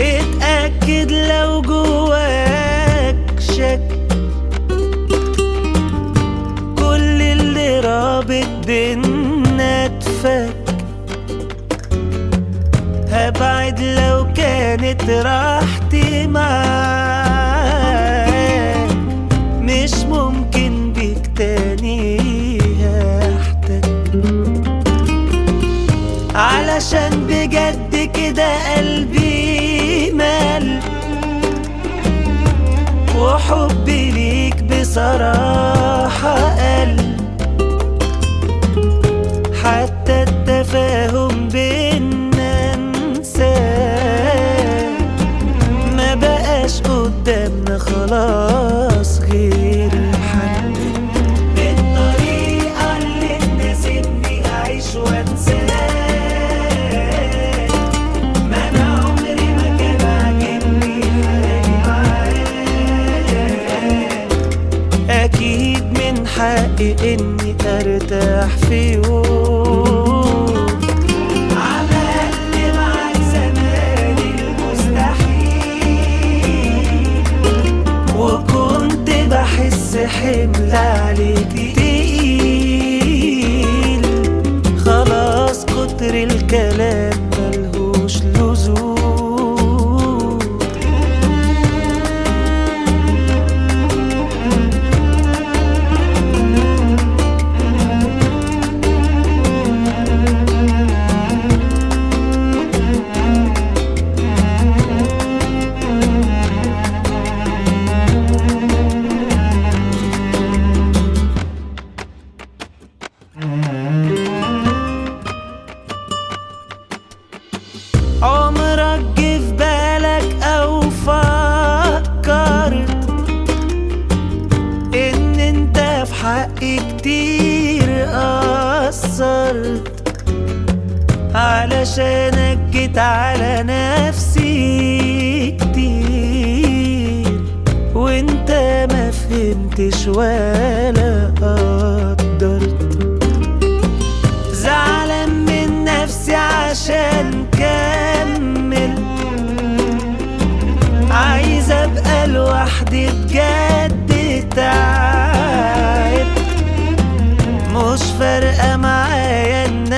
اتأكد لو جواك رابط بينا اتفك هبعد لو كانت راحتي معاك. مش ممكن بيك تاني هحتاج علشان بجد كده قلبي مال. وحبي ليك بصراحة قل التفاهم بينا انساه ما بقاش قدامنا خلاص غير الحل بالطريقة اللي تناسبني أعيش وأنساك ما أنا عمري ما كان عاجبني أكيد من حقي إني أرتاح في يوم عمرك جه في بالك أو فكرت إن أنت في حقي كتير قصرت؟ علشانك جيت على نفسي كتير وأنت ما فهمتش ولا لوحدي بجد تعب. مش فارقة معايا ان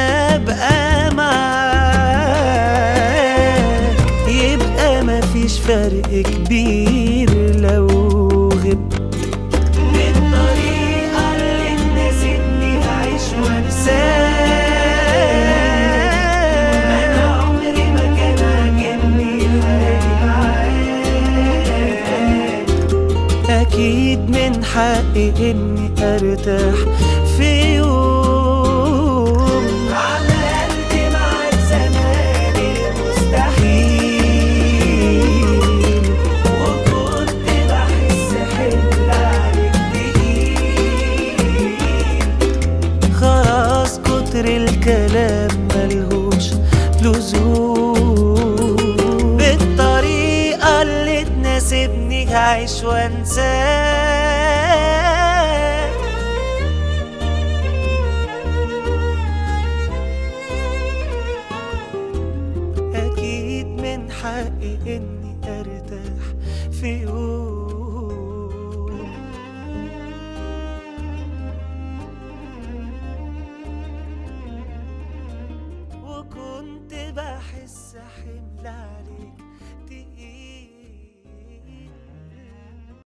أكيد من حقي إني أرتاح في يوم. عملت معاك زمان المستحيل وكنت بحس حمل عليك تقيل خلاص كتر الكلام ملهوش لزوم. بالطريقة اللي تناسبني هعيش وانساك إني أرتاح في يوم. وكنت بحس حمل عليك